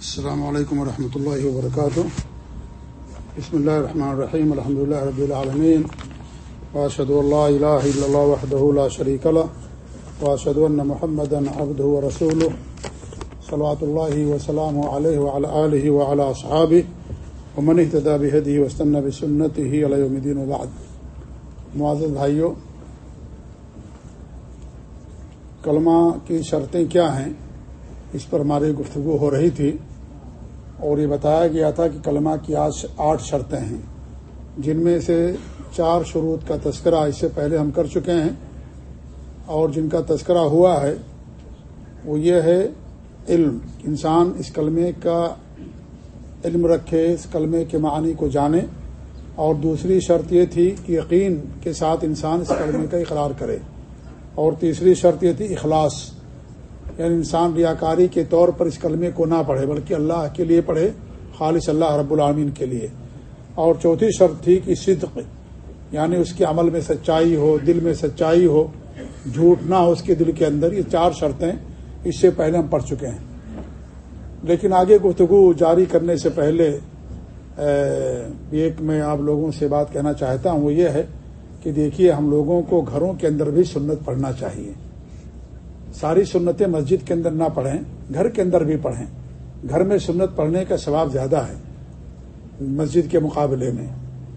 السلام علیکم ورحمۃ اللہ وبرکاتہ بسم اللہ الرحمن الرحیم الحمد لله رب العالمین واشهد ان لا اله الا الله وحده لا شريك له. واشهد ان محمدا عبده ورسوله. صلوات الله وسلامه عليه وعلى اله وعلى اصحابه ومن اهتدى بهديه واستنى بسنته الى يوم الدين وبعد. معزز بھائیو، کلمہ کی شرطیں کیا ہیں؟ اس پر ہماری گفتگو ہو رہی تھی اور یہ بتایا گیا تھا کہ کلمہ کی آج آٹھ شرطیں ہیں، جن میں سے چار شروط کا تذکرہ اس سے پہلے ہم کر چکے ہیں۔ اور جن کا تذکرہ ہوا ہے، وہ یہ ہے علم۔ انسان اس کلمے کا علم رکھے، اس کلمے کے معنی کو جانے۔ اور دوسری شرط یہ تھی کہ یقین کے ساتھ انسان اس کلمے کا اقرار کرے۔ اور تیسری شرط یہ تھی اخلاص۔ یعنی انسان ریاکاری کے طور پر اس کلمے کو نہ پڑھے، بلکہ اللہ کے لیے پڑھے، خالص اللہ رب العامین کے لیے۔ اور چوتھی شرط تھی کہ صدق یعنی اس کے عمل میں سچائی ہو، دل میں سچائی ہو، جھوٹ نہ ہو اس کے دل کے اندر۔ یہ چار شرطیں اس سے پہلے ہم پڑھ چکے ہیں۔ لیکن آگے گفتگو جاری کرنے سے پہلے ایک میں آپ لوگوں سے بات کہنا چاہتا ہوں، وہ یہ ہے کہ دیکھیے ہم لوگوں کو گھروں کے اندر بھی سنت پڑھنا چاہیے۔ ساری سنتیں مسجد کے اندر نہ پڑھیں، گھر کے اندر بھی پڑھیں۔ گھر میں سنت پڑھنے کا ثواب زیادہ ہے مسجد کے مقابلے میں۔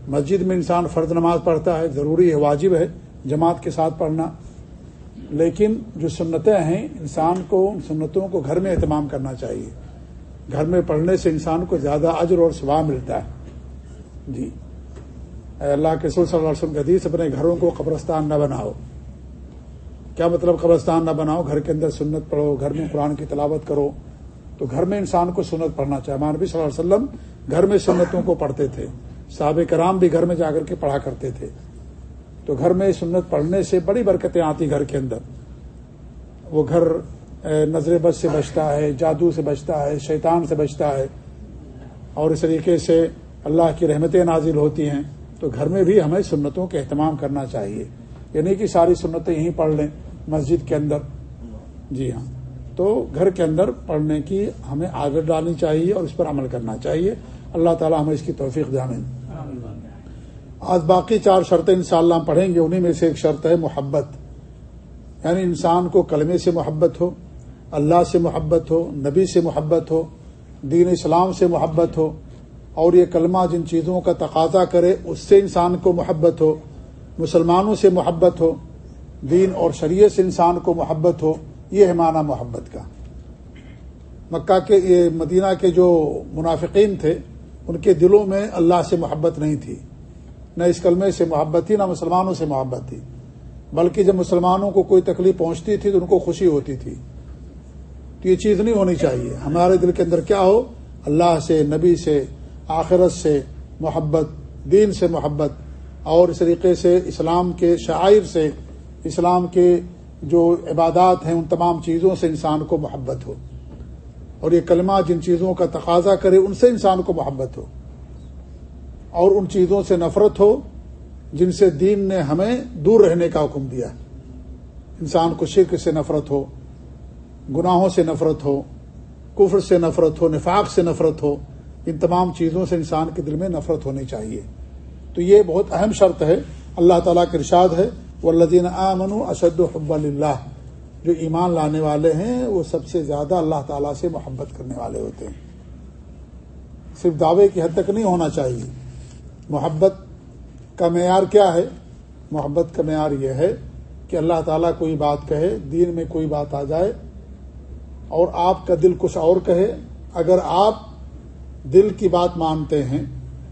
مسجد میں انسان فرد نماز پڑھتا ہے، ضروری ہے، واجب ہے جماعت کے ساتھ پڑھنا۔ لیکن جو سنتیں ہیں، انسان کو ان سنتوں کو گھر میں اہتمام کرنا چاہیے۔ گھر میں پڑھنے سے انسان کو زیادہ اجر اور ثواب ملتا ہے۔ جی۔ اے اللہ کے صلی اللہ علیہ وسلم کے حدیث اپنے گھروں کو قبرستان نہ بناؤ۔ کیا مطلب قبرستان نہ بناؤ، گھر کے اندر سنت پڑھو، گھر میں قرآن کی تلاوت کرو۔ تو گھر میں انسان کو سنت پڑھنا چاہیے۔ مانبی صلی اللہ علیہ وسلم گھر میں سنتوں کو پڑھتے تھے۔ صحابہ کرام بھی گھر میں جا کر کے پڑھا کرتے تھے۔ تو گھر میں سنت پڑھنے سے بڑی برکتیں آتی گھر کے اندر۔ وہ گھر نظر بد سے بچتا ہے، جادو سے بچتا ہے، شیطان سے بچتا ہے۔ اور اس طریقے سے اللہ کی رحمتیں نازل ہوتی ہیں۔ تو گھر میں بھی ہمیں سنتوں کا اہتمام کرنا چاہیے۔ یعنی کہ ساری سنتیں یہیں پڑھ لیں۔ مسجد کے اندر۔ جی ہاں۔ تو گھر کے اندر پڑھنے کی ہمیں عادت ڈالنی چاہیے اور اس پر عمل کرنا چاہیے۔ اللہ تعالیٰ ہمیں اس کی توفیق جانیں آج باقی چار شرطیں انشاءاللہ ہم پڑھیں گے انہیں میں سے ایک شرط ہے محبت۔ یعنی انسان کو کلمے سے محبت ہو، اللہ سے محبت ہو، نبی سے محبت ہو، دین اسلام سے محبت ہو، اور یہ کلمہ جن چیزوں کا تقاضا کرے، اس سے انسان کو محبت ہو، مسلمانوں سے محبت ہو دین اور شریعت سے انسان کو محبت ہو، یہ ہے معنی محبت کا۔ مکہ کے، یہ مدینہ کے جو منافقین تھے، ان کے دلوں میں اللہ سے محبت نہیں تھی۔ نہ اس کلمے سے محبت تھی، نہ مسلمانوں سے محبت تھی۔ بلکہ جب مسلمانوں کو کوئی تکلیف پہنچتی تھی، تو ان کو خوشی ہوتی تھی۔ تو یہ چیز نہیں ہونی چاہیے۔ ہمارے دل کے اندر کیا ہو؟ اللہ سے، نبی سے، آخرت سے محبت، دین سے محبت، اور اس طریقے سے اسلام کے شاعر سے اسلام کے جو عبادات ہیں ان تمام چیزوں سے انسان کو محبت ہو اور یہ کلمہ جن چیزوں کا تقاضا کرے ان سے انسان کو محبت ہو اور ان چیزوں سے نفرت ہو جن سے دین نے ہمیں دور رہنے کا حکم دیا انسان کو شرک سے نفرت ہو، گناہوں سے نفرت ہو، کفر سے نفرت ہو، نفاق سے نفرت ہو، ان تمام چیزوں سے انسان کے دل میں نفرت ہونی چاہیے۔ تو یہ بہت اہم شرط ہے، اللہ تعالیٰ کے ارشاد ہے۔ وہ لدین امن اشد حب اللہ جو ایمان لانے والے ہیں، وہ سب سے زیادہ اللہ تعالیٰ سے محبت کرنے والے ہوتے ہیں۔ صرف دعوے کی حد تک نہیں ہونا چاہیے۔ محبت کا معیار کیا ہے؟ محبت کا معیار یہ ہے کہ اللہ تعالیٰ کوئی بات کہے، دین میں کوئی بات آ جائے اور آپ کا دل کچھ اور کہے۔ اگر آپ دل کی بات مانتے ہیں،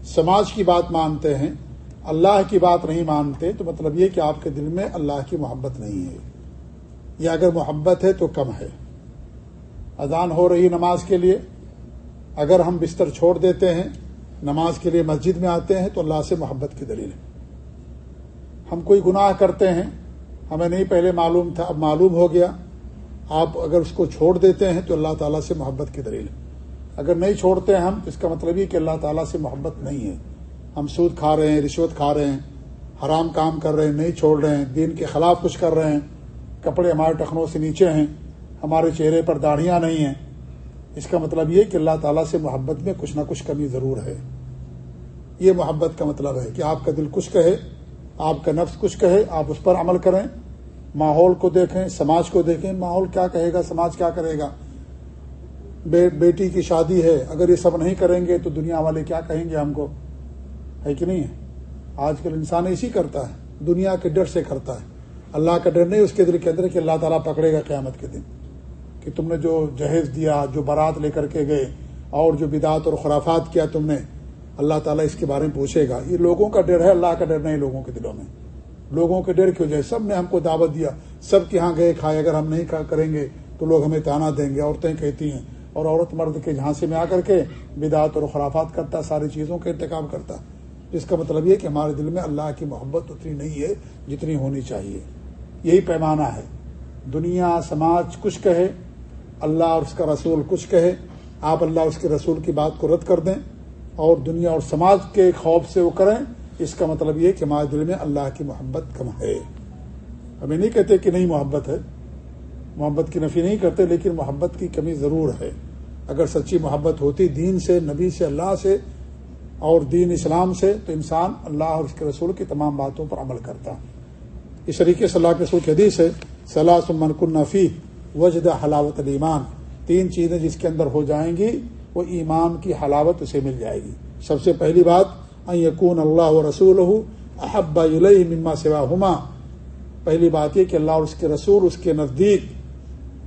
سماج کی بات مانتے ہیں اللہ کی بات نہیں مانتے تو مطلب یہ کہ آپ کے دل میں اللہ کی محبت نہیں ہے۔ یا اگر محبت ہے تو کم ہے۔ اذان ہو رہی نماز کے لیے۔ اگر ہم بستر چھوڑ دیتے ہیں، نماز کے لیے مسجد میں آتے ہیں تو اللہ سے محبت کی دلیل ہے۔ ہم کوئی گناہ کرتے ہیں، ہمیں نہیں پہلے معلوم تھا، اب معلوم ہو گیا۔ آپ اگر اس کو چھوڑ دیتے ہیں تو اللہ تعالیٰ سے محبت کی دلیل ہے۔ اگر نہیں چھوڑتے ہیں ہم، تو اس کا مطلب یہ کہ اللہ تعالیٰ سے محبت نہیں ہے۔ ہم سود کھا رہے ہیں، رشوت کھا رہے ہیں، حرام کام کر رہے ہیں، نہیں چھوڑ رہے ہیں، دین کے خلاف کچھ کر رہے ہیں، کپڑے ہمارے ٹخنوں سے نیچے ہیں، ہمارے چہرے پر داڑھیاں نہیں ہیں۔ اس کا مطلب یہ کہ اللہ تعالیٰ سے محبت میں کچھ نہ کچھ کمی ضرور ہے۔ یہ محبت کا مطلب ہے کہ آپ کا دل کچھ کہے، آپ کا نفس کچھ کہے، آپ اس پر عمل کریں، ماحول کو دیکھیں، سماج کو دیکھیں، ماحول کیا کہے گا، سماج کیا کرے گا۔ بے بیٹی کی شادی ہے، اگر یہ سب نہیں کریں گے تو دنیا والے کیا کہیں گے ہم کو؟ ہے کہ نہیں ہے؟ آج کل انسان اسی کرتا ہے، دنیا کے ڈر سے کرتا ہے۔ اللہ کا ڈر نہیں اس کے دل کے اندر کہ اللہ تعالیٰ پکڑے گا قیامت کے دن۔ کہ تم نے جو جہیز دیا، جو بارات لے کر کے گئے، اور جو بدعت اور خرافات کیا تم نے، اللہ تعالیٰ اس کے بارے میں پوچھے گا۔ یہ لوگوں کا ڈر ہے، اللہ کا ڈر نہیں لوگوں کے دلوں میں۔ لوگوں کے ڈر کی وجہ سب نے ہم کو دعوت دیا۔ سب کے ہاں گئے، کھائے۔ اگر ہم نہیں کریں گے تو لوگ ہمیں تانا دیں گے۔ عورتیں کہتی ہیں، اور عورت مرد کے جھانسے میں آ کر کے بدعت اور خرافات کرتا، ساری چیزوں کا انتخاب کرتا۔ جس کا مطلب یہ کہ ہمارے دل میں اللہ کی محبت اتنی نہیں ہے جتنی ہونی چاہیے۔ یہی پیمانہ ہے۔ دنیا، سماج کچھ کہے، اللہ اور اس کا رسول کچھ کہے۔ آپ اللہ اور اس کے رسول کی بات کو رد کر دیں اور دنیا اور سماج کے خوف سے وہ کریں۔ اس کا مطلب یہ کہ ہمارے دل میں اللہ کی محبت کم ہے۔ ہمیں نہیں کہتے کہ نہیں محبت ہے۔ محبت کی نفی نہیں کرتے، لیکن محبت کی کمی ضرور ہے۔ اگر سچی محبت ہوتی دین سے، نبی سے، اللہ سے اور دین اسلام سے تو انسان اللہ اور اس کے رسول کی تمام باتوں پر عمل کرتا اس طریقے سے اللہ کے رسول کی حدیث ہے صلاح سمن کن نفی وجد حلاوت المان تین چیزیں جس کے اندر ہو جائیں گی، وہ ایمان کی حلاوت اسے مل جائے گی۔ سب سے پہلی بات یقون اللہ و رسول احبا مما سوا ہما پہلی بات یہ کہ اللہ اور اس کے رسول، اس کے نزدیک،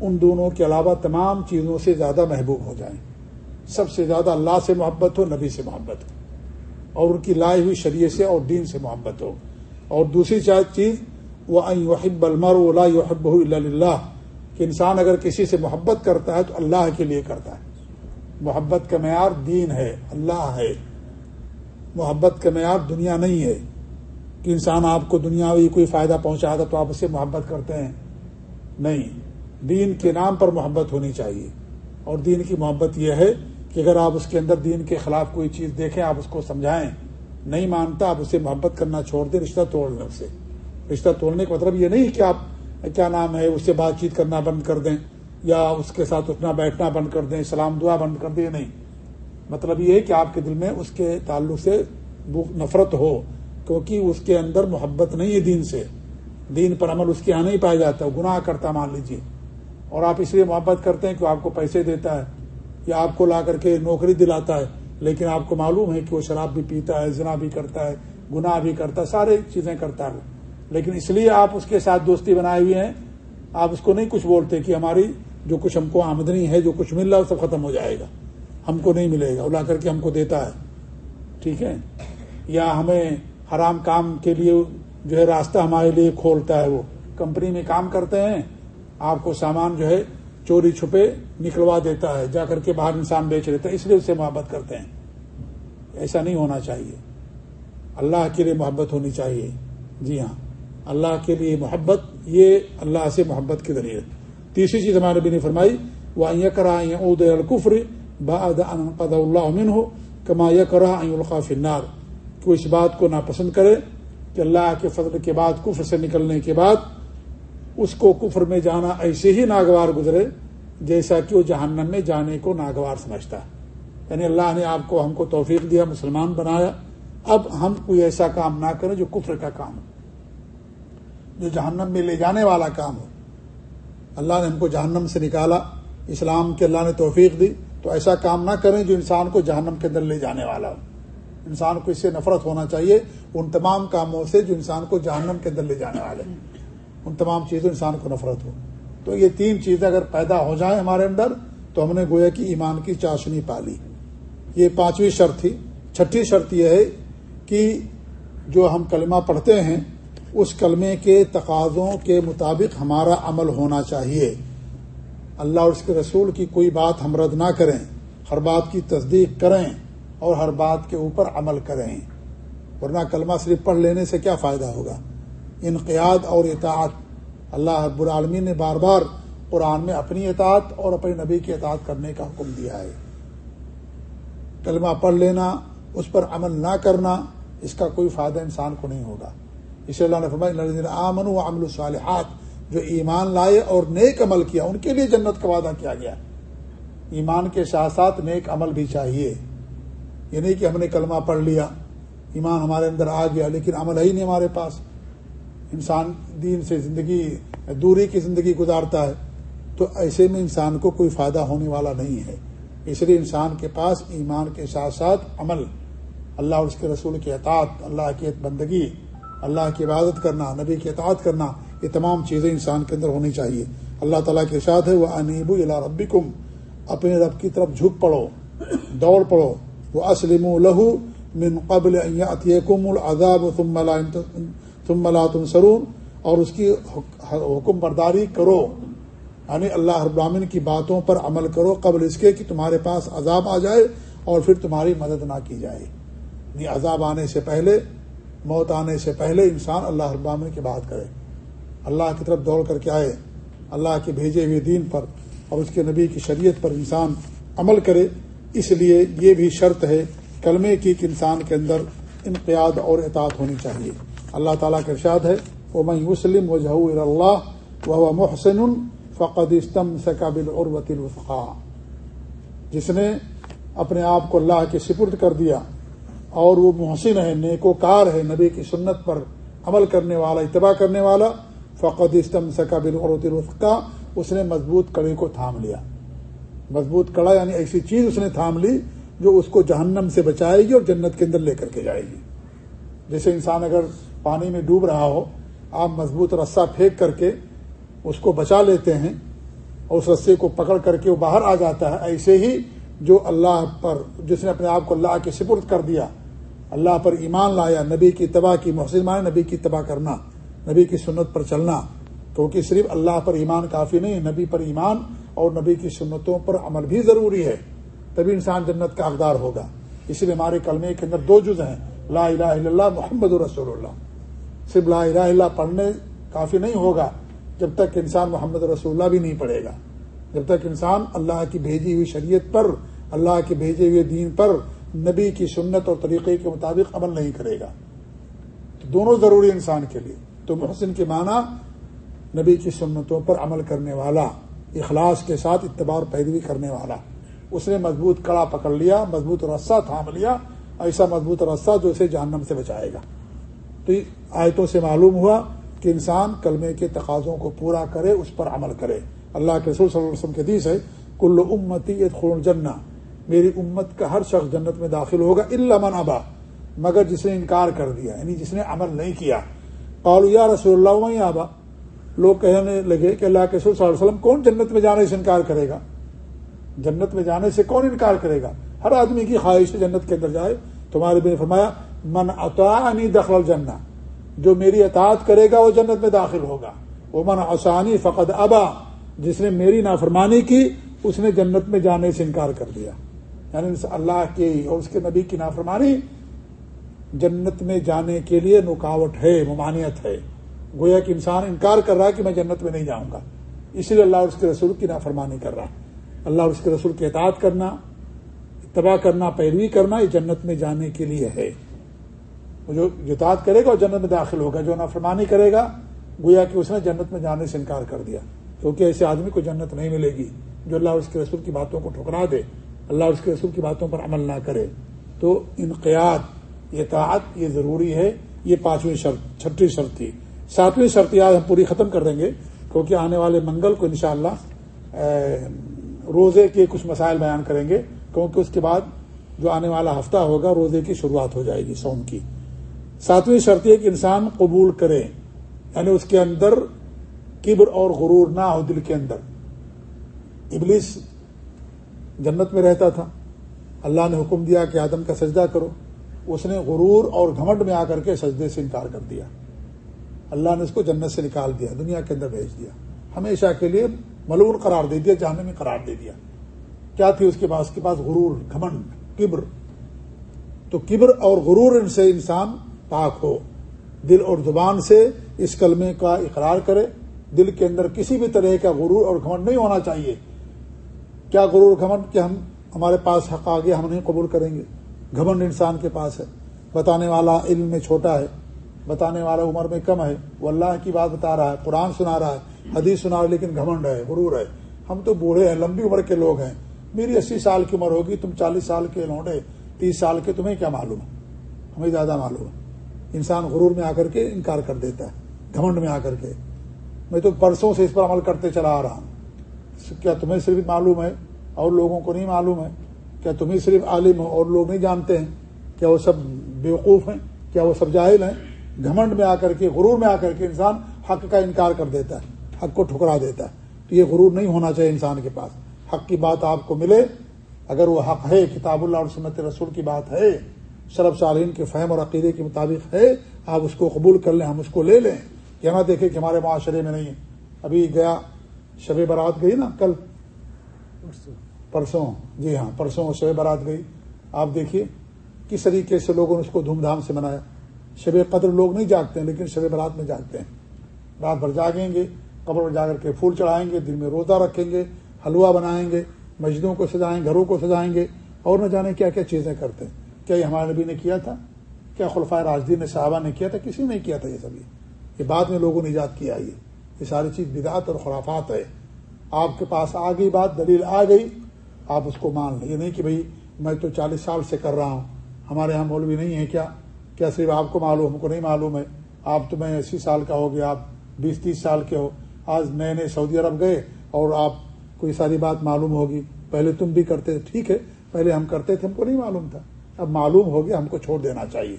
ان دونوں کے علاوہ تمام چیزوں سے زیادہ محبوب ہو جائیں۔ سب سے زیادہ اللہ سے محبت ہو، نبی سے محبت۔ ہو اور ان کی لائی ہوئی شریعت سے اور دین سے محبت ہو۔ اور دوسری چیز، وہ وحب المر وحب اللہ کہ انسان اگر کسی سے محبت کرتا ہے تو اللہ کے لیے کرتا ہے۔ محبت کا معیار دین ہے، اللہ ہے۔ محبت کا معیار دنیا نہیں ہے۔ کہ انسان آپ کو دنیاوی کوئی فائدہ پہنچا تو آپ اسے محبت کرتے ہیں۔ نہیں، دین کے نام پر محبت ہونی چاہیے۔ اور دین کی محبت یہ ہے کہ اگر آپ اس کے اندر دین کے خلاف کوئی چیز دیکھیں، آپ اس کو سمجھائیں۔ نہیں مانتا، آپ اسے محبت کرنا چھوڑ دیں، رشتہ توڑنے سے رشتہ توڑنے کا مطلب یہ نہیں کہ آپ کیا نام ہے، اس سے بات چیت کرنا بند کر دیں یا اس کے ساتھ اٹھنا، بیٹھنا بند کر دیں، سلام دعا بند کر دیں نہیں۔ مطلب یہ ہے کہ آپ کے دل میں اس کے تعلق سے نفرت ہو، کیونکہ اس کے اندر محبت نہیں ہے دین سے۔ دین پر عمل اس کے یہاں نہیں پایا جاتا، گناہ کرتا مان لیجیے اور آپ اس لیے محبت کرتے ہیں کہ آپ کو پیسے دیتا ہے۔ یا آپ کو لا کر کے نوکری دلاتا ہے، لیکن آپ کو معلوم ہے کہ وہ شراب بھی پیتا ہے، زنا بھی کرتا ہے، گناہ بھی کرتا ہے، سارے چیزیں کرتا ہے لیکن اس لیے آپ اس کے ساتھ دوستی بنائے ہوئے ہیں۔ آپ اس کو نہیں کچھ بولتے کہ ہماری جو کچھ ہم کو آمدنی ہے، جو کچھ مل رہا ہے سب ختم ہو جائے گا۔ ہم کو نہیں ملے گا، وہ لا کر کے ہم کو دیتا ہے۔ ٹھیک ہے؟ یا ہمیں حرام کام کے لیے جو ہے راستہ ہمارے لیے کھولتا ہے وہ۔ کمپنی میں کام کرتے ہیں، آپ کو سامان جو ہے چوری چھپے نکلوا دیتا ہے، جا کر کے باہر انسان بیچ لیتا ہے، اس لیے اسے محبت کرتے ہیں۔ ایسا نہیں ہونا چاہیے۔ اللہ کے لیے محبت ہونی چاہیے۔ جی ہاں اللہ کے لیے محبت، یہ اللہ سے محبت کے ذریعے تیسری چیز ہمارے بھی نے فرمائی وہ کرا اد القفر باد اللہ امن ہو کما یہ کرا القاف النار۔ کہ اس بات کو ناپسند کرے کہ اللہ کے فضل کے بعد کفر سے نکلنے کے بعد اس کو کفر میں جانا ایسے ہی ناگوار گزرے جیسا کہ وہ جہنم میں جانے کو ناگوار سمجھتا ہے۔ یعنی اللہ نے آپ کو ہم کو توفیق دیا، مسلمان بنایا۔ اب ہم کوئی ایسا کام نہ کریں جو کفر کا کام ہو، جو جہنم میں لے جانے والا کام ہو۔ اللہ نے ہم کو جہنم سے نکالا، اسلام کے اللہ نے توفیق دی۔ تو ایسا کام نہ کریں جو انسان کو جہنم کے اندر لے جانے والا ہو۔ انسان کو اس سے نفرت ہونا چاہیے، ان تمام کاموں سے جو انسان کو جہنم کے اندر لے جانے والے۔ ان تمام چیزوں انسان کو نفرت ہو۔ تو یہ تین چیزیں اگر پیدا ہو جائیں ہمارے اندر، تو ہم نے گویا کی ایمان کی چاشنی پالی یہ پانچویں شرط تھی۔ چھٹی شرط یہ ہے کہ جو ہم کلمہ پڑھتے ہیں، اس کلمے کے تقاضوں کے مطابق ہمارا عمل ہونا چاہیے۔ اللہ اور اس کے رسول کی کوئی بات ہم رد نہ کریں، ہر بات کی تصدیق کریں اور ہر بات کے اوپر عمل کریں۔ ورنہ کلمہ صرف پڑھ لینے سے کیا فائدہ ہوگا؟ انقیاد اور اطاعت۔ اللہ رب العالمین نے بار بار قرآن میں اپنی اطاعت اور اپنے نبی کی اطاعت کرنے کا حکم دیا ہے۔ کلمہ پڑھ لینا، اس پر عمل نہ کرنا، اس کا کوئی فائدہ انسان کو نہیں ہوگا۔ اسے اللہ نے فرمایا آمن و عمل الصالحات جو ایمان لائے اور نیک عمل کیا، ان کے لیے جنت کا وعدہ کیا گیا۔ ایمان کے ساتھ ساتھ نیک عمل بھی چاہیے۔ یہ نہیں کہ ہم نے کلمہ پڑھ لیا، ایمان ہمارے اندر آ گیا، لیکن عمل ہے ہی نہیں ہمارے پاس۔ انسان دین سے زندگی دوری کی زندگی گزارتا ہے، تو ایسے میں انسان کو کوئی فائدہ ہونے والا نہیں ہے۔ اس لیے انسان کے پاس ایمان کے ساتھ ساتھ عمل، اللہ اور اس کے رسول کی اطاعت، اللہ کی بندگی، اللہ کی عبادت کرنا، نبی کی اطاعت کرنا، یہ تمام چیزیں انسان کے اندر ہونی چاہیے۔ اللہ تعالیٰ کے ساتھ ہے وہ انیب اللہ ربی اپنے رب کی طرف جھک پڑو، دوڑ پڑو۔ وہ اسلم لہو من قبل عطیکم العذاب ثم لا تنصرون، اور اس کی حکم برداری کرو۔ یعنی اللہ ابرامن کی باتوں پر عمل کرو قبل اس کے کہ تمہارے پاس عذاب آ جائے اور پھر تمہاری مدد نہ کی جائے۔ یعنی عذاب آنے سے پہلے، موت آنے سے پہلے انسان اللہ ابرامن کی بات کرے۔ اللہ کی طرف دوڑ کر کے آئے، اللہ کے بھیجے ہوئے دین پر اور اس کے نبی کی شریعت پر انسان عمل کرے۔ اس لیے یہ بھی شرط ہے، کلمے کی کہ انسان کے اندر انقیاد اور اطاعت ہونی چاہیے۔ اللہ تعالیٰ کا ارشاد ہے وہ میں مسلم و جہ اللہ وہ محسن فقد استم سقابل اور الفقا جس نے اپنے آپ کو اللہ کے سپرد کر دیا اور وہ محسن ہے نیکو کار ہے، نبی کی سنت پر عمل کرنے والا، اتباع کرنے والا، فقد استم سقابل اور الفقا اس نے مضبوط کڑے کو تھام لیا۔ مضبوط کڑا یعنی ایسی چیز اس نے تھام لی جو اس کو جہنم سے بچائے گی اور جنت کے اندر لے کر کے جائے گی۔ جیسے انسان اگر پانی میں ڈوب رہا ہو، آپ مضبوط رسا پھینک کر کے اس کو بچا لیتے ہیں اور اس رسے کو پکڑ کر کے وہ باہر آ جاتا ہے۔ ایسے ہی جو اللہ پر، جس نے اپنے آپ کو اللہ کے سپرد کر دیا، اللہ پر ایمان لایا، نبی کی تباہ کی، محسن مان نبی کی تباہ کرنا، نبی کی سنت پر چلنا، کیونکہ صرف اللہ پر ایمان کافی نہیں، نبی پر ایمان اور نبی کی سنتوں پر عمل بھی ضروری ہے۔ تبھی انسان جنت کا اقدار ہوگا۔ اس لیے ہمارے کلمے کے اندر دو جز ہیں، لا الہ الا اللہ، محمد رسول اللہ۔ صرف لا الہ اللہ پڑھنے کافی نہیں ہوگا جب تک انسان محمد رسول اللہ بھی نہیں پڑھے گا۔ جب تک انسان اللہ کی بھیجی ہوئی شریعت پر، اللہ کے بھیجے ہوئے دین پر نبی کی سنت اور طریقے کے مطابق عمل نہیں کرے گا۔ تو دونوں ضروری انسان کے لیے۔ تو محسن کے معنی نبی کی سنتوں پر عمل کرنے والا، اخلاص کے ساتھ اتبار پیروی کرنے والا۔ اس نے مضبوط کڑا پکڑ لیا، مضبوط رسہ تھام لیا، ایسا مضبوط رسہ جو اسے جہنم سے بچائے گا۔ تو آیتوں سے معلوم ہوا کہ انسان کلمے کے تقاضوں کو پورا کرے، اس پر عمل کرے۔ اللہ کے رسول صلی اللہ علیہ وسلم کے دیس ہے، کل امتی خون جنا میری امت کا ہر شخص جنت میں داخل ہوگا اللہ من ابا، مگر جس نے انکار کر دیا یعنی جس نے عمل نہیں کیا۔ قالو یا رسول اللہ وہیں آبا لوگ کہنے لگے کہ اللہ کے رسول صلی اللہ علیہ وسلم کون جنت میں جانے سے انکار کرے گا؟ جنت میں جانے سے کون انکار کرے گا؟ ہر آدمی کی خواہش جنت کے اندر جائے۔ تمہارے بھی نے فرمایا، من اطاعنی دخل الجنہ جو میری اطاعت کرے گا وہ جنت میں داخل ہوگا۔ وہ من آسانی فقط ابا جس نے میری نافرمانی کی، اس نے جنت میں جانے سے انکار کر دیا۔ یعنی اللہ کی اور اس کے نبی کی نافرمانی جنت میں جانے کے لیے رکاوٹ ہے، ممانعت ہے۔ گویا کہ انسان انکار کر رہا ہے کہ میں جنت میں نہیں جاؤں گا۔ اس لیے اللہ اور اس کے رسول کی نافرمانی کر رہا اللہ اور اس کے رسول کی اطاعت کرنا، اتباع کرنا، پیروی کرنا، یہ جنت میں جانے کے لیے ہے۔ جو اطاعت کرے گا وہ جنت میں داخل ہوگا، جو نافرمانی کرے گا، گویا کہ اس نے جنت میں جانے سے انکار کر دیا۔ کیونکہ ایسے آدمی کو جنت نہیں ملے گی جو اللہ اس کے رسول کی باتوں کو ٹھکرا دے، اللہ اس کے رسول کی باتوں پر عمل نہ کرے۔ تو انقیات اطاعت، یہ ضروری ہے۔ یہ پانچویں شرط، چھٹی شرط تھی۔ ساتویں شرط آج ہم پوری ختم کر دیں گے، کیونکہ آنے والے منگل کو انشاءاللہ روزے کے کچھ مسائل بیان کریں گے۔ کیونکہ اس کے بعد جو آنے والا ہفتہ ہوگا، روزے کی شروعات ہو جائے گی سوم کی۔ ساتویں شرط یہ کہ انسان قبول کرے یعنی اس کے اندر کبر اور غرور نہ ہو دل کے اندر۔ ابلیس جنت میں رہتا تھا۔ اللہ نے حکم دیا کہ آدم کا سجدہ کرو۔ اس نے غرور اور گھمنڈ میں آ کر کے سجدے سے انکار کر دیا۔ اللہ نے اس کو جنت سے نکال دیا، دنیا کے اندر بھیج دیا۔ ہمیشہ کے لیے ملون قرار دے دیا جہاں میں قرار دے دیا۔ کیا تھی اس کے پاس؟ کے پاس غرور، گھمنڈ، کبر۔ تو کبر اور غرور ان سے انسان پاک ہو۔ دل اور زبان سے اس کلمے کا اقرار کرے۔ دل کے اندر کسی بھی طرح کا غرور اور گھمنڈ نہیں ہونا چاہیے۔ کیا غرور گھمنڈ کہ ہم ہمارے پاس حق آ ہم نہیں قبول کریں گے؟ گھمنڈ انسان کے پاس ہے۔ بتانے والا علم میں چھوٹا ہے۔ بتانے والا عمر میں کم ہے۔ وہ اللہ کی بات بتا رہا ہے، قرآن سنا رہا ہے، حدیث سنا رہا ہے، لیکن گھمنڈ ہے، غرور ہے۔ ہم تو بوڑھے ہیں، لمبی عمر کے لوگ ہیں۔ میری اسی سال کی عمر ہوگی، تم چالیس سال کے لوٹے تیس سال کے، تمہیں کیا معلوم؟ ہے ہمیں زیادہ معلوم ہے۔ انسان غرور میں آ کر کے انکار کر دیتا ہے، گھمنڈ میں آ کر کے۔ میں تو برسوں سے اس پر عمل کرتے چلا آ رہا ہوں۔ کیا تمہیں صرف معلوم ہے؟ اور لوگوں کو نہیں معلوم ہے۔ کیا تمہیں صرف عالم ہو اور لوگ نہیں جانتے ہیں؟ کیا وہ سب بیوقوف ہیں؟ کیا وہ سب جاہل ہیں؟ گھمنڈ میں آ کر کے، غرور میں آ کر کے انسان حق کا انکار کر دیتا ہے، حق کو ٹھکرا دیتا ہے۔ تو یہ غرور نہیں ہونا چاہیے انسان کے پاس۔ حق کی بات آپ کو ملے، اگر وہ حق ہے، کتاب اللہ اور سنت رسول کی بات ہے شرف سالین کے فہم اور عقیدے کے مطابق ہے آپ اس کو قبول کر لیں ہم اس کو لے لیں۔ یہ نہ دیکھیں کہ ہمارے معاشرے میں نہیں ابھی گیا شب برات گئی نا کل؟ پرسوں۔ جی ہاں پرسوں شب برات گئی۔ آپ دیکھیے کس طریقے سے لوگوں نے اس کو دھوم دھام سے منایا۔ شب قدر لوگ نہیں جاگتے ہیں لیکن شب برات میں جاگتے ہیں۔ رات بھر جاگیں گے قبر پر جا کر کے پھول چڑھائیں گے دن میں روزہ رکھیں گے حلوہ بنائیں گے مسجدوں کو سجائیں گھروں کو سجائیں گے اور نہ جانے کیا کیا چیزیں کرتے ہیں۔ کیا یہ ہمارے نبی نے کیا تھا؟ کیا خلفۂ راجدین نے صحابہ نے کیا تھا؟ کسی نے کیا تھا یہ سبھی؟ یہ بعد میں لوگوں نے ایجاد کیا یہ۔ یہ ساری چیز بدعت اور خرافات ہے۔ آپ کے پاس آ گئی بات، دلیل آ گئی، آپ اس کو مان لیں۔ یہ نہیں کہ بھائی میں تو چالیس سال سے کر رہا ہوں۔ ہمارے یہاں مولوی نہیں ہے کیا؟ کیا صرف آپ کو معلوم؟ ہم کو نہیں معلوم ہے۔ آپ تو میں اسی سال کا ہو گیا، آپ بیس تیس سال کے ہو۔ آج نئے نئے سعودی عرب گئے اور آپ کوئی ساری بات معلوم ہوگی۔ پہلے تم بھی کرتے تھے ٹھیک ہے۔ پہلے ہم کرتے تھے، ہم کو نہیں معلوم تھا۔ اب معلوم ہو گیا ہم کو چھوڑ دینا چاہیے۔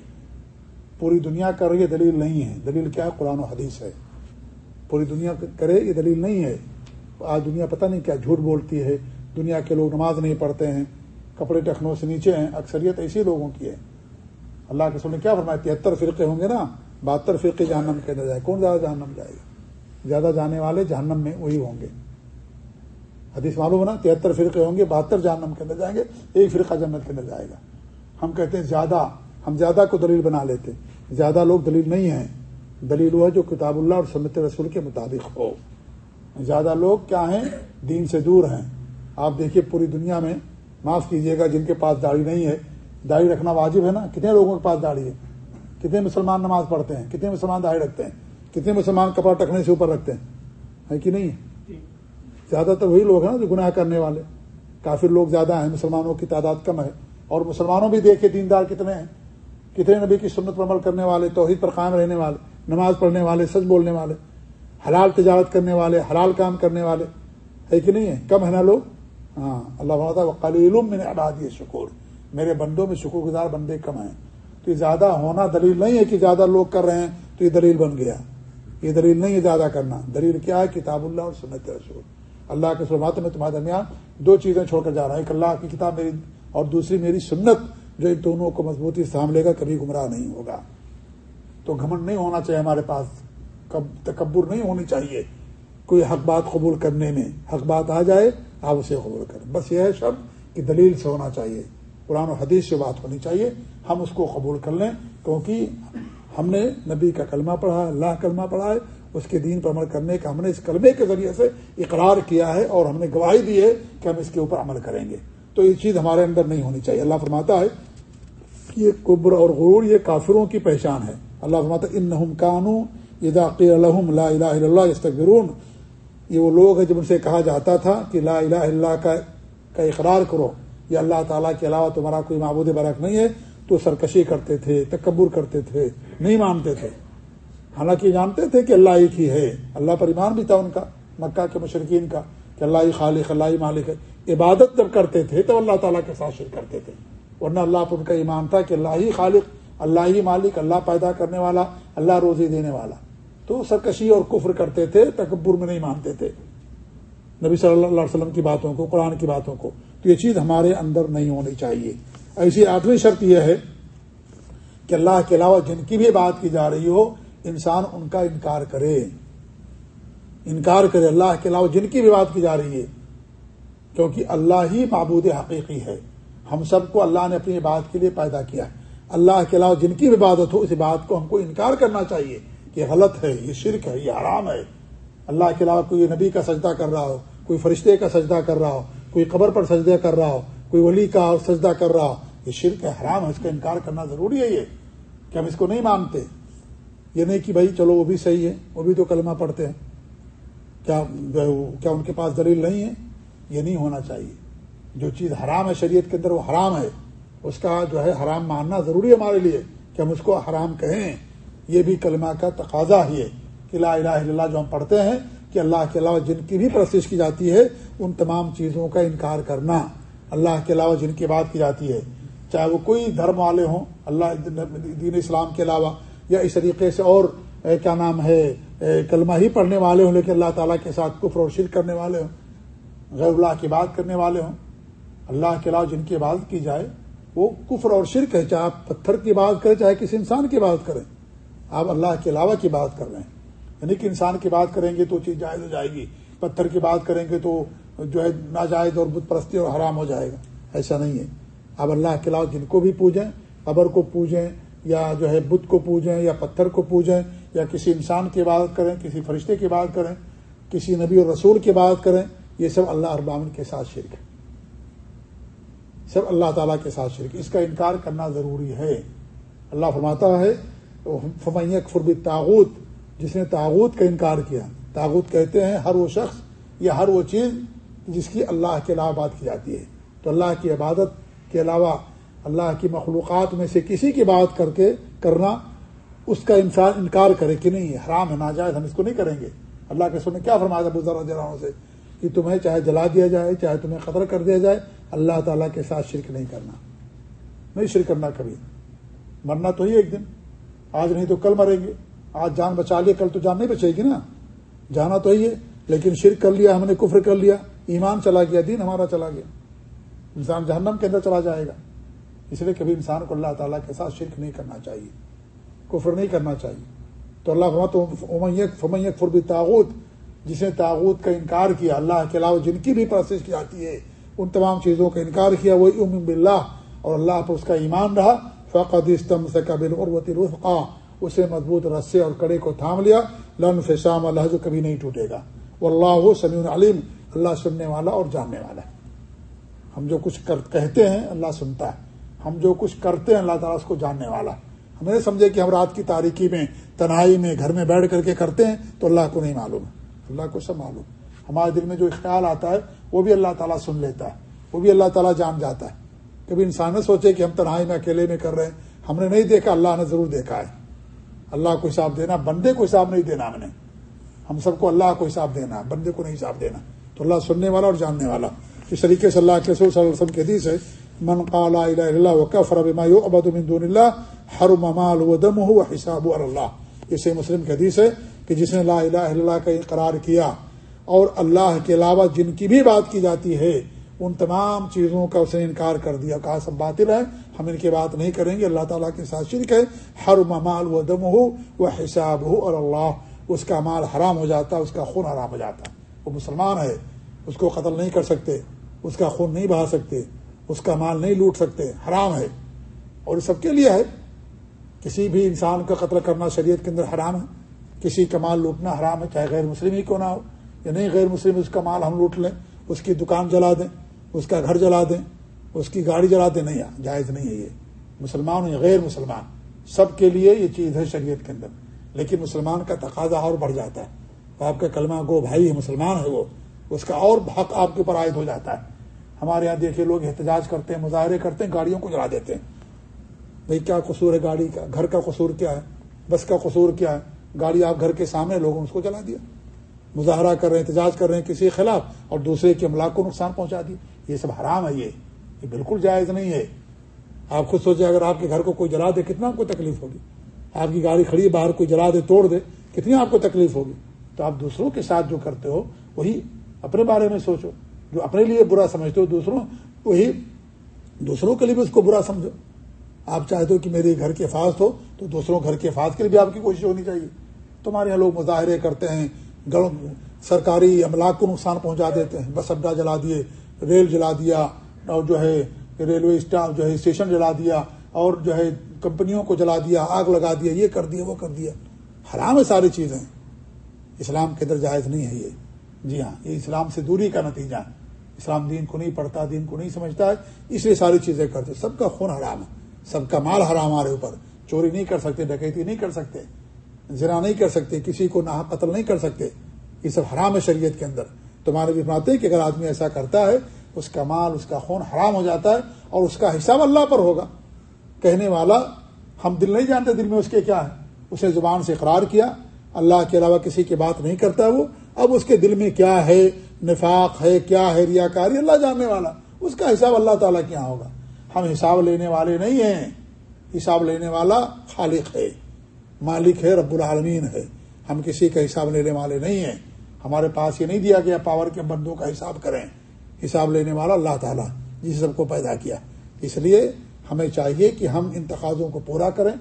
پوری دنیا کر رہی ہے، دلیل نہیں ہے۔ دلیل کیا؟ ہے قرآن و حدیث ہے۔ پوری دنیا کرے، یہ دلیل نہیں ہے۔ آج دنیا پتہ نہیں کیا جھوٹ بولتی ہے۔ دنیا کے لوگ نماز نہیں پڑھتے ہیں۔ کپڑے ٹخنوں سے نیچے ہیں۔ اکثریت ایسی لوگوں کی ہے۔ اللہ کے سن کیا فرمایا؟ تہتر فرقے ہوں گے نا۔ بہتر فرقے جہنم کے اندر جائے۔ کون زیادہ جہنم جائے؟ گا زیادہ جانے والے جہنم میں وہی ہوں گے۔ حدیث معلوم ہے نا؟ تہتر فرقے ہوں گے، بہتر جہنم کے اندر جائیں گے، ایک فرقہ جنت کے اندر جائے گا۔ ہم کہتے ہیں زیادہ، ہم زیادہ کو دلیل بنا لیتے زیادہ لوگ دلیل نہیں ہیں۔ دلیل وہ ہے جو کتاب اللہ اور سنت رسول کے مطابق ہو۔ زیادہ لوگ کیا ہیں؟ دین سے دور ہیں۔ آپ دیکھیے پوری دنیا میں، معاف کیجیے گا، جن کے پاس داڑھی نہیں ہے، داڑھی رکھنا واجب ہے نا؟ کتنے لوگوں کے پاس داڑھی ہے؟ کتنے مسلمان نماز پڑھتے ہیں؟ کتنے مسلمان داڑھی رکھتے ہیں؟ کتنے مسلمان کپڑا ٹکنے سے اوپر رکھتے ہیں؟ ہے کہ نہیں؟ ہے زیادہ تر وہی لوگ ہیں نا جو گناہ کرنے والے۔ کافی لوگ زیادہ ہیں، مسلمانوں کی تعداد کم ہے۔ اور مسلمانوں بھی دیکھے دیندار کتنے ہیں۔ کتنے نبی کی سنت پر عمل کرنے والے، توحید پر قائم رہنے والے، نماز پڑھنے والے، سچ بولنے والے، حلال تجارت کرنے والے، حلال کام کرنے والے۔ ہے کہ نہیں ہے؟ کم ہے نا لوگ؟ ہاں۔ اللہ علوم میں نے ادا دیے شکور میرے بندوں میں شکر گزار بندے کم ہیں۔ تو یہ زیادہ ہونا دلیل نہیں ہے کہ زیادہ لوگ کر رہے ہیں، تو یہ دلیل بن گیا۔ یہ دلیل نہیں ہے زیادہ کرنا۔ دلیل کیا ہے؟ کتاب اللہ اور سنت رسول۔ اللہ کے سلمات میں تمہارے درمیان دو چیزیں چھوڑ کر جا رہا ہوں۔ ایک اللہ کی کتاب میری اور دوسری میری سنت جو ان دونوں کو مضبوطی سامنے گا، کبھی گمراہ نہیں ہوگا۔ تو گھمنڈ نہیں ہونا چاہیے ہمارے پاس۔ تکبر نہیں ہونی چاہیے۔ کوئی حق بات قبول کرنے میں حق بات آ جائے، آپ اسے قبول کریں۔ بس یہ ہے شب کہ دلیل سے ہونا چاہیے۔ قرآن و حدیث سے بات ہونی چاہیے۔ ہم اس کو قبول کر لیں، کیونکہ ہم نے نبی کا کلمہ پڑھا، اللہ کلمہ پڑھا ہے۔ اس کے دین پر عمل کرنے کا ہم نے اس کلمے کے ذریعے سے اقرار کیا ہے اور ہم نے گواہی دی ہے کہ ہم اس کے اوپر عمل کریں گے۔ تو یہ چیز ہمارے اندر نہیں ہونی چاہیے۔ اللہ فرماتا ہے یہ قبر اور غرور، یہ کافروں کی پہچان ہے۔ اللہ فرماتا ان نحم کانو اداقی الحم لا الہ الا اللہ استغفرون یہ وہ لوگ ہیں جب ان سے کہا جاتا تھا کہ لا الہ الا اللہ کا کا اقرار کرو۔ یہ اللہ تعالیٰ کے علاوہ تمہارا کوئی معبود برق نہیں ہے۔ تو سرکشی کرتے تھے، تکبر کرتے تھے، نہیں مانتے تھے۔ حالانکہ جانتے تھے کہ اللہ ایک ہی ہے۔ اللہ پر ایمان بھی تھا ان کا، مکہ کے مشرقین کا۔ کہ اللہ ہی خالق، اللہ ہی مالک ہے۔ عبادت جب کرتے تھے تو اللہ تعالیٰ کے ساتھ شرک کرتے تھے۔ ورنہ اللہ پر ان کا ایمان تھا کہ اللہ ہی خالق، اللہ ہی مالک، اللہ پیدا کرنے والا، اللہ روزی دینے والا۔ تو سرکشی اور کفر کرتے تھے، تکبر میں نہیں مانتے تھے۔ نبی صلی اللہ علیہ وسلم کی باتوں کو، قرآن کی باتوں کو۔ تو یہ چیز ہمارے اندر نہیں ہونی چاہیے۔ ایسی آٹھویں شرط یہ ہے کہ اللہ کے علاوہ جن کی بھی بات کی جا رہی ہو، انسان ان کا انکار کرے۔ انکار کرے اللہ کے علاوہ جن کی بھی بات کی جا رہی ہے، کیونکہ اللہ ہی معبود حقیقی ہے۔ ہم سب کو اللہ نے اپنی بات کے لیے پیدا کیا ہے۔ اللہ کے علاوہ جن کی بھی عبادت ہو اس بات کو ہم کو انکار کرنا چاہیے کہ غلط ہے، یہ شرک ہے، یہ حرام ہے۔ اللہ کے علاوہ کوئی نبی کا سجدہ کر رہا ہو، کوئی فرشتے کا سجدہ کر رہا ہو، کوئی قبر پر سجدہ کر رہا ہو، کوئی ولی کا سجدہ کر رہا ہو، یہ شرک ہے، حرام ہے، اس کا انکار کرنا ضروری ہے یہ۔ کہ ہم اس کو نہیں مانتے۔ یہ نہیں کہ بھائی چلو وہ بھی صحیح ہے، وہ بھی تو کلمہ پڑھتے ہیں۔ کیا کیا ان کے پاس دلیل نہیں ہے؟ یہ نہیں ہونا چاہیے۔ جو چیز حرام ہے شریعت کے اندر وہ حرام ہے۔ اس کا جو ہے حرام ماننا ضروری ہے ہمارے لیے کہ ہم اس کو حرام کہیں۔ یہ بھی کلمہ کا تقاضا ہی ہے کہ لا الہ الا اللہ جو ہم پڑھتے ہیں کہ اللہ کے علاوہ جن کی بھی پرستش کی جاتی ہے، ان تمام چیزوں کا انکار کرنا۔ اللہ کے علاوہ جن کی بات کی جاتی ہے۔ چاہے وہ کوئی دھرم والے ہوں، اللہ دین اسلام کے علاوہ یا اس طریقے سے اور کیا نام ہے کلمہ ہی پڑھنے والے ہوں، لیکن اللہ تعالیٰ کے ساتھ کفر اور شرک کرنے والے ہوں، غیر اللہ کی بات کرنے والے ہوں۔ اللہ کے علاوہ جن کی عبادت کی جائے، وہ کفر اور شرک ہے، چاہے آپ پتھر کی بات کریں، چاہے کسی انسان کی بات کریں۔ آپ اللہ کے علاوہ کی بات کر رہے ہیں۔ یعنی کہ انسان کی بات کریں گے تو چیز جائز ہو جائے گی، پتھر کی بات کریں گے تو جو ہے ناجائز اور بت پرستی اور حرام ہو جائے گا۔ ایسا نہیں ہے۔ اب اللہ کے علاوہ جن کو بھی پوجیں، قبر کو پوجیں، یا جو ہے بت کو پوجیں، یا پتھر کو پوجیں یا کسی انسان کی بات کریں، کسی فرشتے کی بات کریں، کسی نبی اور رسول کی بات کریں، یہ سب اللہ ابامن کے ساتھ شرک ہے۔ سب اللہ تعالیٰ کے ساتھ شرک اس کا انکار کرنا ضروری ہے۔ اللہ فرماتا ہے فمیک فرب تاغت جس نے تاغوت کا انکار کیا۔ تاغت کہتے ہیں ہر وہ شخص یا ہر وہ چیز جس کی اللہ کے علاوہ بات کی جاتی ہے۔ تو اللہ کی عبادت کے علاوہ اللہ کی مخلوقات میں سے کسی کی بات کر کے کرنا اس کا انسان انکار کرے کہ نہیں، حرام ہے، ناجائز، ہم اس کو نہیں کریں گے۔ اللہ کے سو نے کیا فرمایا بزر سے؟ کہ تمہیں چاہے جلا دیا جائے، چاہے تمہیں قدر کر دیا جائے، اللہ تعالیٰ کے ساتھ شرک نہیں کرنا۔ نہیں شرک کرنا کبھی۔ مرنا تو ہی ایک دن۔ آج نہیں تو کل مریں گے۔ آج جان بچا لیا، کل تو جان نہیں بچے گی نا۔ جانا تو ہی ہے، لیکن شرک کر لیا، ہم نے کفر کر لیا۔ ایمان چلا گیا، دین ہمارا چلا گیا۔ انسان جہنم کے اندر چلا جائے گا۔ اس لیے کبھی انسان کو اللہ تعالیٰ کے ساتھ شرک نہیں کرنا چاہیے۔ کفر نہیں کرنا چاہیے۔ تو اللہ فمیت فربی تاغت جس نے تاغت کا انکار کیا، اللہ کے علاوہ جن کی بھی پروسیس کی جاتی ہے، ان تمام چیزوں کا انکار کیا، وہ ام بلّہ اور اللہ پر اس کا ایمان رہا۔ فقد استم سے قبل اور اسے مضبوط رسے اور کڑے کو تھام لیا۔ لن فشام، اللہ جو کبھی نہیں ٹوٹے گا۔ وہ اللہ سمیع علیم اللہ سننے والا اور جاننے والا ہے۔ ہم جو کچھ کہتے ہیں، اللہ سنتا ہے۔ ہم جو کچھ کرتے ہیں، اللہ تعالیٰ اس کو جاننے والا ہے۔ ہمیں سمجھے کہ ہم رات کی تاریکی میں، تنہائی میں، گھر میں بیٹھ کر کے کرتے ہیں تو اللہ کو نہیں معلوم۔ اللہ کو سب معلوم۔ ہمارے دل میں جو خیال آتا ہے، وہ بھی اللہ تعالیٰ سن لیتا ہے۔ وہ بھی اللہ تعالیٰ جان جاتا ہے۔ کبھی انسان نے سوچے کہ ہم تنہائی میں اکیلے میں کر رہے ہیں۔ ہم نے نہیں دیکھا، اللہ نے ضرور دیکھا ہے۔ اللہ کو حساب دینا، بندے کو حساب نہیں دینا ہم نے۔ ہم سب کو اللہ کو حساب دینا، بندے کو نہیں حساب دینا۔ تو اللہ سننے والا اور جاننے والا۔ اس طریقے سے اللہ کے صلی اللہ علیہ وسلم کے حدیث ہے، من قال الا اللہ وکفر بما من دون اللہ حرم مال و دم ہو حساب اللہ اسے مسلم کی حدیث ہے کہ جس نے لا الہ الا اللہ کا اقرار کیا اور اللہ کے علاوہ جن کی بھی بات کی جاتی ہے، ان تمام چیزوں کا اس نے انکار کر دیا، کہا سب باطل ہے ہم ان کی بات نہیں کریں گے، اللہ تعالیٰ کے ساتھ شرک ہے ہر ممال و دم ہو وہ حساب ہو اور اللہ اس کا مال حرام ہو جاتا، اس کا خون حرام ہو جاتا۔ وہ مسلمان ہے، اس کو قتل نہیں کر سکتے، اس کا خون نہیں بہا سکتے، اس کا مال نہیں لوٹ سکتے، حرام ہے۔ اور سب کے لیے ہے۔ کسی بھی انسان کا قتل کرنا شریعت کے اندر حرام ہے، کسی کا مال لوٹنا حرام ہے، چاہے غیر مسلم ہی کیوں نہ ہو، یا نہیں غیر مسلم، اس کا مال ہم لوٹ لیں، اس کی دکان جلا دیں، اس کا گھر جلا دیں، اس کی گاڑی جلا دیں، نہیں، جائز نہیں ہے یہ۔ مسلمان یا غیر مسلمان، سب کے لیے یہ چیز ہے شریعت کے اندر۔ لیکن مسلمان کا تقاضا اور بڑھ جاتا ہے۔ وہ آپ کا کلمہ گو بھائی ہے، مسلمان ہے وہ، اس کا اور حق آپ کے اوپر عائد ہو جاتا ہے۔ ہمارے یہاں دیکھیے، لوگ احتجاج کرتے ہیں، مظاہرے کرتے ہیں، گاڑیوں کو جلا دیتے ہیں۔ بھائی کیا قصور ہے گاڑی کا؟ گھر کا قصور کیا ہے؟ بس کا قصور کیا ہے؟ گاڑی آپ گھر کے سامنے لوگوں نے اس کو جلا دیا۔ مظاہرہ کر رہے ہیں، احتجاج کر رہے ہیں کسی کے خلاف اور دوسرے کے املاک کو نقصان پہنچا دیا یہ سب حرام ہے، یہ۔ یہ بالکل جائز نہیں ہے۔ آپ خود سوچیں، اگر آپ کے گھر کو کوئی جلا دے، کتنا آپ کو تکلیف ہوگی؟ آپ کی گاڑی کھڑی باہر کوئی جلا دے، توڑ دے، کتنی آپ کو تکلیف ہوگی؟ تو آپ دوسروں کے ساتھ جو کرتے ہو، وہی اپنے بارے میں سوچو۔ جو اپنے لیے برا سمجھتے ہو، دوسروں، وہی دوسروں کے لیے بھی اس کو برا سمجھو۔ آپ چاہتے ہو کہ میرے گھر کے حفاظت ہو، تو دوسروں گھر کے حفاظت کے لیے بھی آپ کی کوشش ہونی چاہیے۔ تمہارے یہاں لوگ مظاہرے کرتے ہیں سرکاری املاک کو نقصان پہنچا دیتے ہیں۔ بس اڈا جلا دیے، ریل جلا دیا، اور جو ہے ریلوے اسٹاف جو ہے اسٹیشن جلا دیا، اور جو ہے کمپنیوں کو جلا دیا، آگ لگا دیا، یہ کر دیا، وہ کر دیا۔ حرام ہے ساری چیزیں۔ اسلام کے اندر جائز نہیں ہے یہ۔ جی ہاں یہ اسلام سے دوری کا نتیجہ ہے۔ اسلام دین کو نہیں پڑھتا، دین کو نہیں سمجھتا ہے، اس لیے ساری چیزیں کرتے سب کا خون حرام ہے۔ سب کا مال حرام ہمارے اوپر۔ چوری نہیں کر سکتے، ڈکیتی نہیں کر سکتے، زنا نہیں کر سکتے، کسی کو نہ قتل نہیں کر سکتے۔ یہ سب حرام ہے شریعت کے اندر۔ تمہارے بھی بناتے ہیں کہ اگر آدمی ایسا کرتا ہے، اس کا مال، اس کا خون حرام ہو جاتا ہے اور اس کا حساب اللہ پر ہوگا۔ کہنے والا، ہم دل نہیں جانتے دل میں اس کے کیا ہے۔ اسے زبان سے اقرار کیا۔ اللہ کے علاوہ کسی کی بات نہیں کرتا وہ۔ اب اس کے دل میں کیا ہے؟ نفاق ہے، کیا ہے؟ ریاکاری، اللہ جاننے والا۔ اس کا حساب اللہ تعالیٰ کیا ہوگا۔ ہم حساب لینے والے نہیں ہیں۔ حساب لینے والا خالق ہے، مالک ہے، رب العالمین ہے۔ ہم کسی کا حساب لینے والے نہیں ہیں۔ ہمارے پاس یہ نہیں دیا گیا پاور کے بندوں کا حساب کریں۔ حساب لینے والا اللہ تعالیٰ جس سب کو پیدا کیا۔ اس لیے ہمیں چاہیے کہ ہم ان تقاضوں کو پورا کریں۔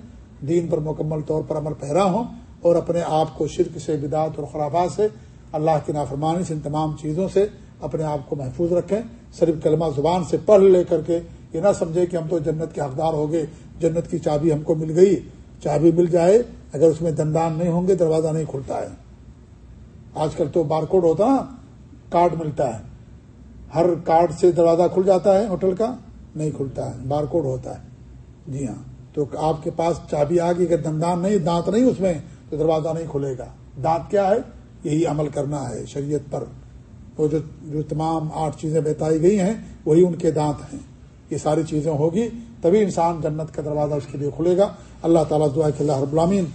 دین پر مکمل طور پر عمل پیرا ہوں اور اپنے آپ کو شرک سے، بدعت اور خرابات سے، اللہ کی نافرمانی سے، ان تمام چیزوں سے اپنے آپ کو محفوظ رکھیں۔ صرف کلمہ زبان سے پڑھ لے کر کے یہ نہ سمجھے کہ ہم تو جنت کے حقدار ہو گئے، جنت کی چابی ہم کو مل گئی، چابی مل جائے، اگر اس میں دندان نہیں ہوں گے، دروازہ نہیں کھلتا ہے۔ آج کل تو بار کوڈ ہوتا نا کارڈ ملتا ہے۔ ہر کارڈ سے دروازہ کھل جاتا ہے، ہوٹل کا، نہیں کھلتا ہے بار کوڈ ہوتا ہے۔ جی ہاں تو آپ کے پاس چابی آ گئی، اگر دندان نہیں، دانت نہیں اس میں، تو دروازہ نہیں کھلے گا۔ دانت کیا ہے؟ یہی عمل کرنا ہے شریعت پر۔ وہ جو جو تمام آٹھ چیزیں بتائی گئی ہیں، وہی ان کے دانت ہیں۔ یہ ساری چیزیں ہوگی، تبھی انسان جنت کا دروازہ اس کے لیے کھلے گا۔ اللہ تعالیٰ دعا کہ اللہ رب العالمین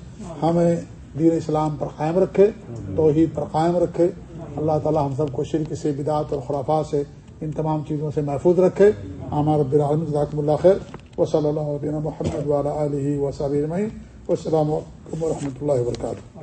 ہمیں دین اسلام پر قائم رکھے، توحید پر قائم رکھے۔ اللہ تعالیٰ ہم سب کو شرک سے بدعت اور خرافات سے ان تمام چیزوں سے محفوظ رکھے۔ ہمارا العالمین ذاکم اللہ خیر۔ و صلی اللہ علیہ محمد والا علیہ وصاب السلام علیکم و رحمۃ اللہ وبرکاتہ۔